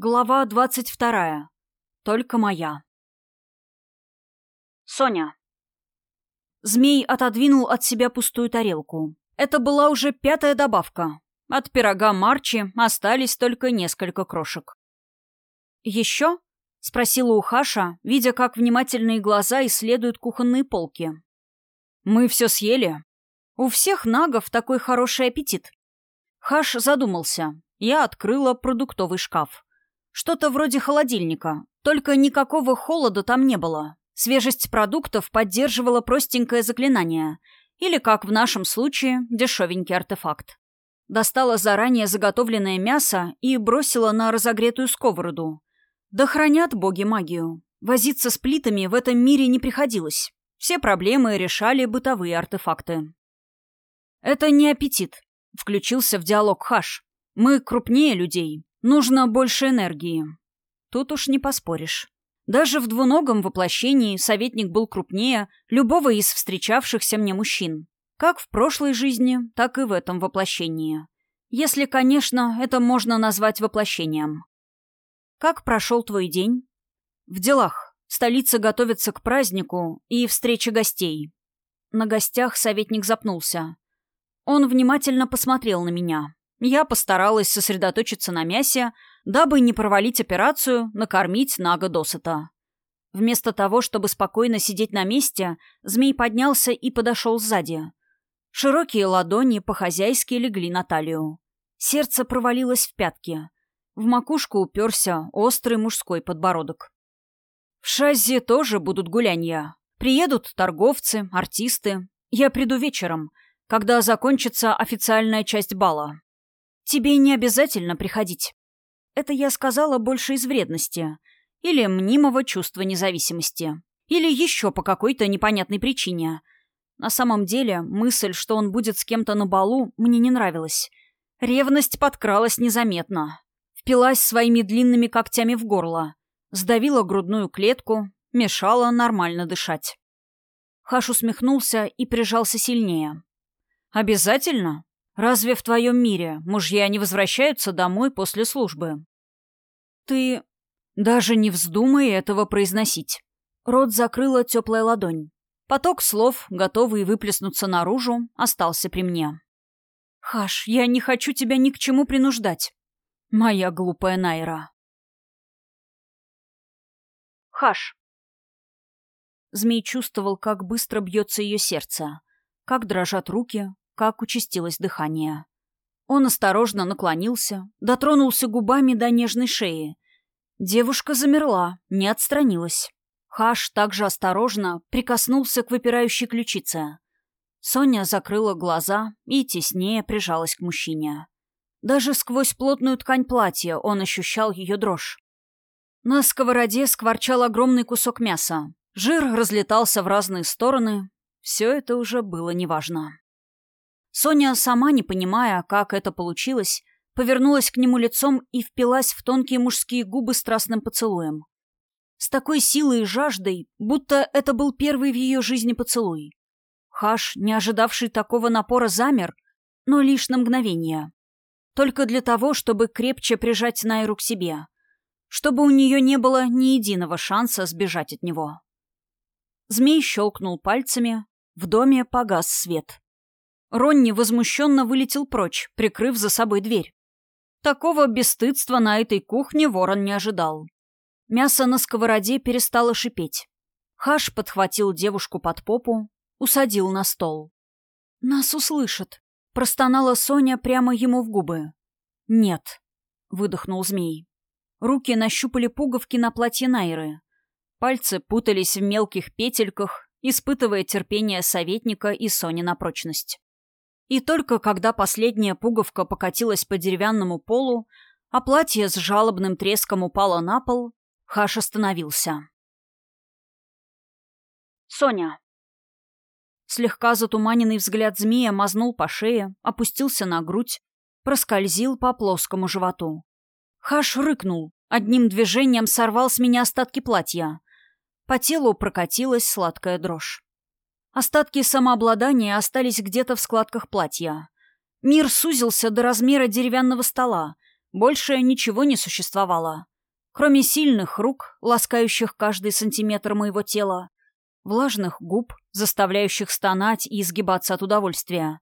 Глава двадцать вторая. Только моя. Соня. Змей отодвинул от себя пустую тарелку. Это была уже пятая добавка. От пирога Марчи остались только несколько крошек. «Еще?» — спросила у Хаша, видя, как внимательные глаза исследуют кухонные полки. «Мы все съели. У всех нагов такой хороший аппетит». Хаш задумался. Я открыла продуктовый шкаф. Что-то вроде холодильника, только никакого холода там не было. Свежесть продуктов поддерживала простенькое заклинание, или, как в нашем случае, дешевенький артефакт. Достала заранее заготовленное мясо и бросила на разогретую сковороду. Да хранят боги магию. Возиться с плитами в этом мире не приходилось. Все проблемы решали бытовые артефакты. «Это не аппетит», — включился в диалог Хаш. «Мы крупнее людей, Нужно больше энергии. Тут уж не поспоришь. Даже в двуногом воплощении советник был крупнее любого из встречавшихся мне мужчин. Как в прошлой жизни, так и в этом воплощении. Если, конечно, это можно назвать воплощением. Как прошел твой день? В делах. Столица готовится к празднику и встрече гостей. На гостях советник запнулся. Он внимательно посмотрел на меня. Я постаралась сосредоточиться на мясе, дабы не провалить операцию, накормить Нага досыта. Вместо того, чтобы спокойно сидеть на месте, змей поднялся и подошел сзади. Широкие ладони по-хозяйски легли на талию. Сердце провалилось в пятки. В макушку уперся острый мужской подбородок. В Шазе тоже будут гулянья. Приедут торговцы, артисты. Я приду вечером, когда закончится официальная часть бала. «Тебе не обязательно приходить». Это я сказала больше из вредности. Или мнимого чувства независимости. Или еще по какой-то непонятной причине. На самом деле, мысль, что он будет с кем-то на балу, мне не нравилась. Ревность подкралась незаметно. Впилась своими длинными когтями в горло. Сдавила грудную клетку, мешала нормально дышать. Хаш усмехнулся и прижался сильнее. «Обязательно?» Разве в твоем мире мужья не возвращаются домой после службы? Ты даже не вздумай этого произносить. Рот закрыла теплая ладонь. Поток слов, готовый выплеснуться наружу, остался при мне. «Хаш, я не хочу тебя ни к чему принуждать. Моя глупая Найра». Хаш. Змей чувствовал, как быстро бьется ее сердце, как дрожат руки, как участилось дыхание. Он осторожно наклонился, дотронулся губами до нежной шеи. Девушка замерла, не отстранилась. Хаш также осторожно прикоснулся к выпирающей ключице. Соня закрыла глаза и теснее прижалась к мужчине. Даже сквозь плотную ткань платья он ощущал ее дрожь. На сковороде скворчал огромный кусок мяса. Жир разлетался в разные стороны. Все это уже было неважно. Соня, сама не понимая, как это получилось, повернулась к нему лицом и впилась в тонкие мужские губы страстным поцелуем. С такой силой и жаждой, будто это был первый в ее жизни поцелуй. Хаш, не ожидавший такого напора, замер, но лишь на мгновение. Только для того, чтобы крепче прижать Найру к себе. Чтобы у нее не было ни единого шанса сбежать от него. Змей щелкнул пальцами, в доме погас свет. Ронни возмущенно вылетел прочь, прикрыв за собой дверь. Такого бесстыдства на этой кухне ворон не ожидал. Мясо на сковороде перестало шипеть. Хаш подхватил девушку под попу, усадил на стол. «Нас услышат», — простонала Соня прямо ему в губы. «Нет», — выдохнул змей. Руки нащупали пуговки на платье Найры. Пальцы путались в мелких петельках, испытывая терпение советника и Сони на прочность. И только когда последняя пуговка покатилась по деревянному полу, а платье с жалобным треском упало на пол, Хаш остановился. Соня. Слегка затуманенный взгляд змея мазнул по шее, опустился на грудь, проскользил по плоскому животу. Хаш рыкнул, одним движением сорвал с меня остатки платья. По телу прокатилась сладкая дрожь. Остатки самообладания остались где-то в складках платья. Мир сузился до размера деревянного стола, Больше ничего не существовало. Кроме сильных рук, ласкающих каждый сантиметр моего тела, влажных губ, заставляющих стонать и изгибаться от удовольствия,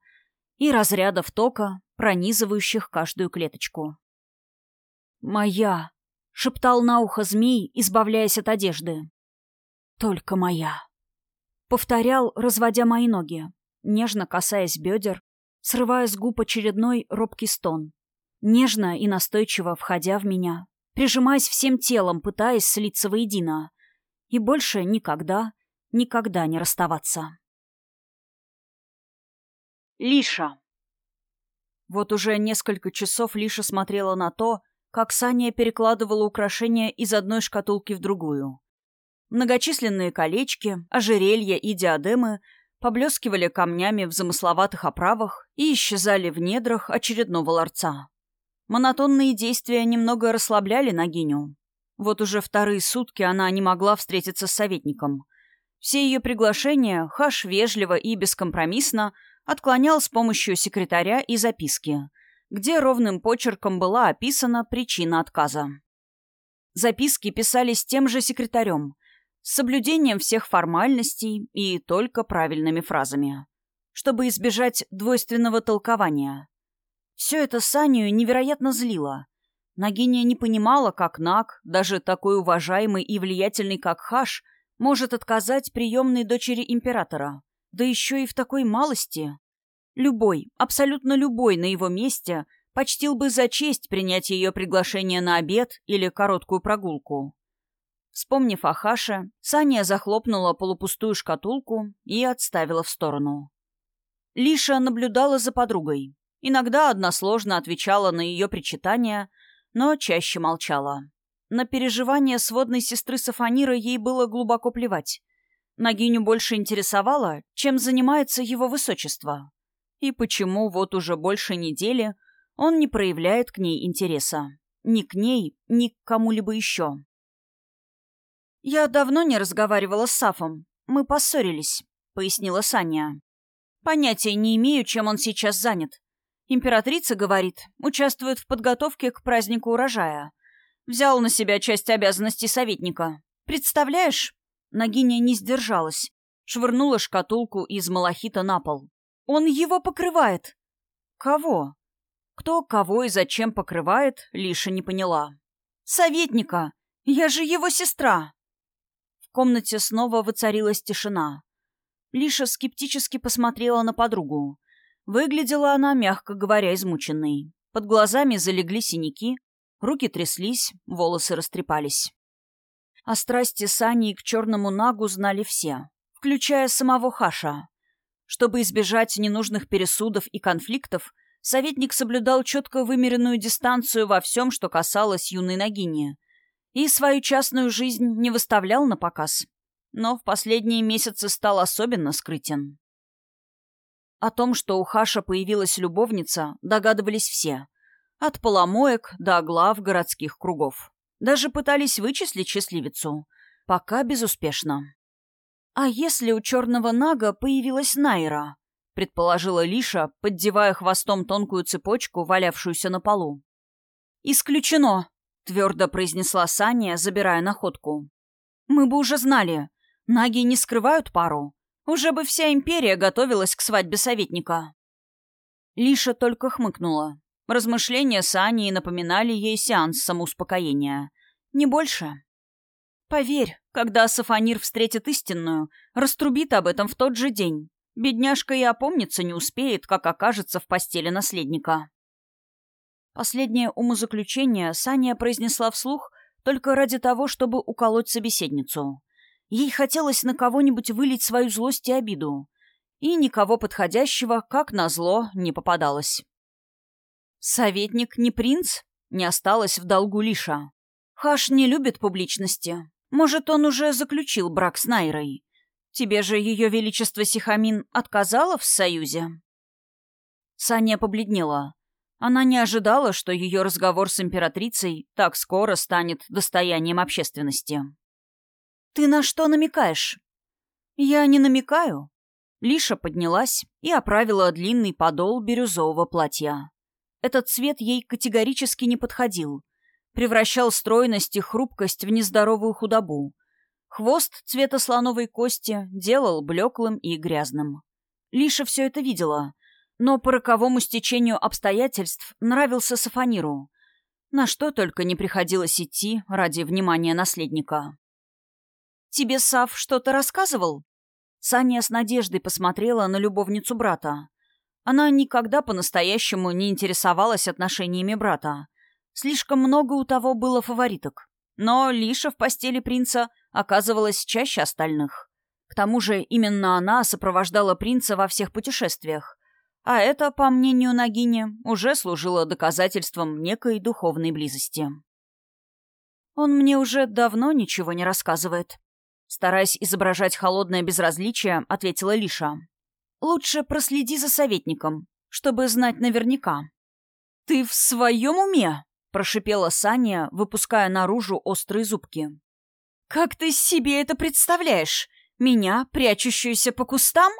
и разрядов тока, пронизывающих каждую клеточку. «Моя!» — шептал на ухо змей, избавляясь от одежды. «Только моя!» Повторял, разводя мои ноги, нежно касаясь бедер, срывая с губ очередной робкий стон, нежно и настойчиво входя в меня, прижимаясь всем телом, пытаясь слиться воедино, и больше никогда, никогда не расставаться. Лиша. Вот уже несколько часов Лиша смотрела на то, как Саня перекладывала украшения из одной шкатулки в другую. Многочисленные колечки, ожерелья и диадемы поблескивали камнями в замысловатых оправах и исчезали в недрах очередного ларца. Монотонные действия немного расслабляли Нагиню. Вот уже вторые сутки она не могла встретиться с советником. Все ее приглашения Хаш вежливо и бескомпромиссно отклонял с помощью секретаря и записки, где ровным почерком была описана причина отказа. Записки писались тем же секретарем, с соблюдением всех формальностей и только правильными фразами, чтобы избежать двойственного толкования. Все это Саню невероятно злило. Нагиня не понимала, как Наг, даже такой уважаемый и влиятельный, как Хаш, может отказать приемной дочери императора. Да еще и в такой малости. Любой, абсолютно любой на его месте почтил бы за честь принять ее приглашение на обед или короткую прогулку. Вспомнив о Хаше, Саня захлопнула полупустую шкатулку и отставила в сторону. Лиша наблюдала за подругой. Иногда односложно отвечала на ее причитания, но чаще молчала. На переживания сводной сестры Сафанира ей было глубоко плевать. Нагиню больше интересовало, чем занимается его высочество. И почему вот уже больше недели он не проявляет к ней интереса. Ни к ней, ни к кому-либо еще. «Я давно не разговаривала с Сафом. Мы поссорились», — пояснила Саня. «Понятия не имею, чем он сейчас занят. Императрица, говорит, участвует в подготовке к празднику урожая. Взял на себя часть обязанностей советника. Представляешь?» Нагиня не сдержалась. Швырнула шкатулку из малахита на пол. «Он его покрывает!» «Кого?» Кто кого и зачем покрывает, Лиша не поняла. «Советника! Я же его сестра!» Комнате снова воцарилась тишина. Лиша скептически посмотрела на подругу. Выглядела она, мягко говоря, измученной. Под глазами залегли синяки, руки тряслись, волосы растрепались. О страсти Сани к черному нагу знали все, включая самого Хаша. Чтобы избежать ненужных пересудов и конфликтов, советник соблюдал четко вымеренную дистанцию во всем, что касалось юной Нагини, и свою частную жизнь не выставлял на показ, но в последние месяцы стал особенно скрытен. О том, что у Хаша появилась любовница, догадывались все. От поломоек до глав городских кругов. Даже пытались вычислить счастливицу. Пока безуспешно. «А если у черного нага появилась Найра?» — предположила Лиша, поддевая хвостом тонкую цепочку, валявшуюся на полу. «Исключено!» Твердо произнесла Саня, забирая находку. «Мы бы уже знали. Наги не скрывают пару. Уже бы вся империя готовилась к свадьбе советника». Лиша только хмыкнула. Размышления Сани напоминали ей сеанс самоуспокоения. Не больше. «Поверь, когда Сафанир встретит истинную, раструбит об этом в тот же день. Бедняжка и опомниться не успеет, как окажется в постели наследника». Последнее умозаключение Саня произнесла вслух только ради того, чтобы уколоть собеседницу. Ей хотелось на кого-нибудь вылить свою злость и обиду. И никого подходящего, как назло, не попадалось. «Советник не принц?» — не осталось в долгу Лиша. «Хаш не любит публичности. Может, он уже заключил брак с Найрой. Тебе же ее величество Сихамин отказало в союзе?» Саня побледнела. Она не ожидала, что ее разговор с императрицей так скоро станет достоянием общественности. «Ты на что намекаешь?» «Я не намекаю». Лиша поднялась и оправила длинный подол бирюзового платья. этот цвет ей категорически не подходил. Превращал стройность и хрупкость в нездоровую худобу. Хвост цвета слоновой кости делал блеклым и грязным. Лиша все это видела, но по роковому стечению обстоятельств нравился Сафаниру. На что только не приходилось идти ради внимания наследника. «Тебе Сав что-то рассказывал?» Саня с надеждой посмотрела на любовницу брата. Она никогда по-настоящему не интересовалась отношениями брата. Слишком много у того было фавориток. Но Лиша в постели принца оказывалась чаще остальных. К тому же именно она сопровождала принца во всех путешествиях. А это, по мнению Нагини, уже служило доказательством некой духовной близости. «Он мне уже давно ничего не рассказывает», Стараясь изображать холодное безразличие, ответила Лиша. «Лучше проследи за советником, чтобы знать наверняка». «Ты в своем уме?» — прошипела Саня, выпуская наружу острые зубки. «Как ты себе это представляешь? Меня, прячущуюся по кустам?»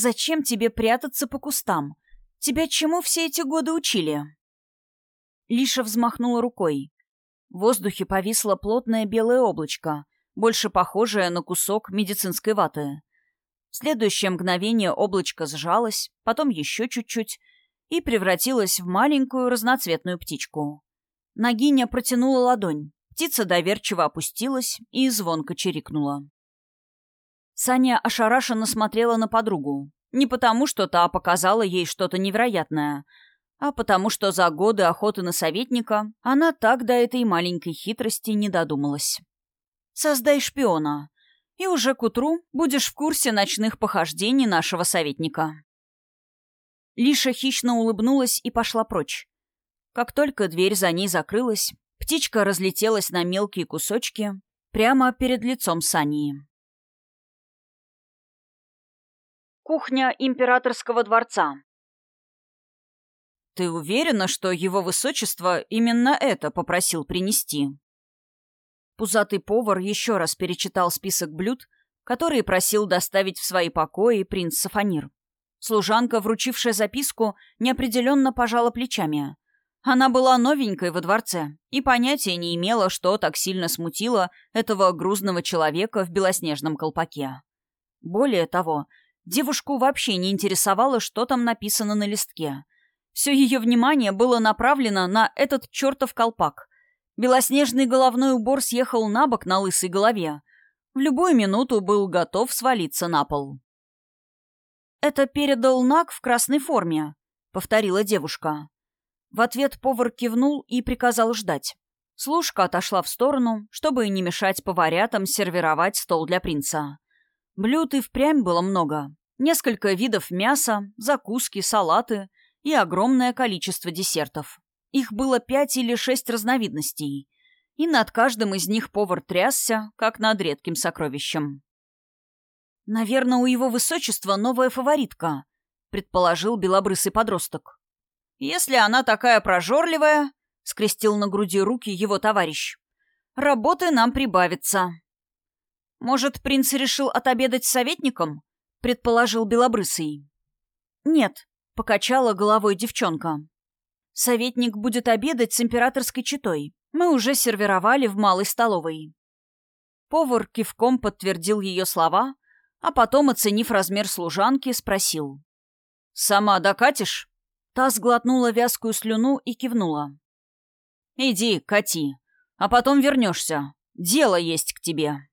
«Зачем тебе прятаться по кустам? Тебя чему все эти годы учили?» Лиша взмахнула рукой. В воздухе повисло плотное белое облачко — больше похожее на кусок медицинской ваты. В следующее мгновение облачко сжалось, потом еще чуть-чуть, и превратилось в маленькую разноцветную птичку. Нагиня протянула ладонь. Птица доверчиво опустилась и звонко чирикнула. Саня ошарашенно смотрела на подругу. Не потому, что та показала ей что-то невероятное, а потому, что за годы охоты на советника она так до этой маленькой хитрости не додумалась. Создай шпиона, и уже к утру будешь в курсе ночных похождений нашего советника». Лиша хищно улыбнулась и пошла прочь. Как только дверь за ней закрылась, птичка разлетелась на мелкие кусочки прямо перед лицом Сании. Кухня императорского дворца. «Ты уверена, что его высочество именно это попросил принести?» Пузатый повар еще раз перечитал список блюд, которые просил доставить в свои покои принц Сафанир. Служанка, вручившая записку, неопределенно пожала плечами. Она была новенькой во дворце и понятия не имела, что так сильно смутило этого грузного человека в белоснежном колпаке. Более того, девушку вообще не интересовало, что там написано на листке. Все ее внимание было направлено на этот чертов колпак, Белоснежный головной убор съехал на бок на лысой голове. В любую минуту был готов свалиться на пол. «Это передал Наг в красной форме», — повторила девушка. В ответ повар кивнул и приказал ждать. Служка отошла в сторону, чтобы не мешать поварятам сервировать стол для принца. Блюд и впрямь было много. Несколько видов мяса, закуски, салаты и огромное количество десертов. Их было пять или шесть разновидностей, и над каждым из них повар трясся, как над редким сокровищем. «Наверное, у его высочества новая фаворитка», — предположил белобрысый подросток. «Если она такая прожорливая», — скрестил на груди руки его товарищ, — «работы нам прибавится». «Может, принц решил отобедать с советником?» — предположил белобрысый. «Нет», — покачала головой девчонка. Советник будет обедать с императорской четой. Мы уже сервировали в малой столовой. Повар кивком подтвердил ее слова, а потом, оценив размер служанки, спросил. «Сама докатишь?» Та сглотнула вязкую слюну и кивнула. «Иди, кати, а потом вернешься. Дело есть к тебе».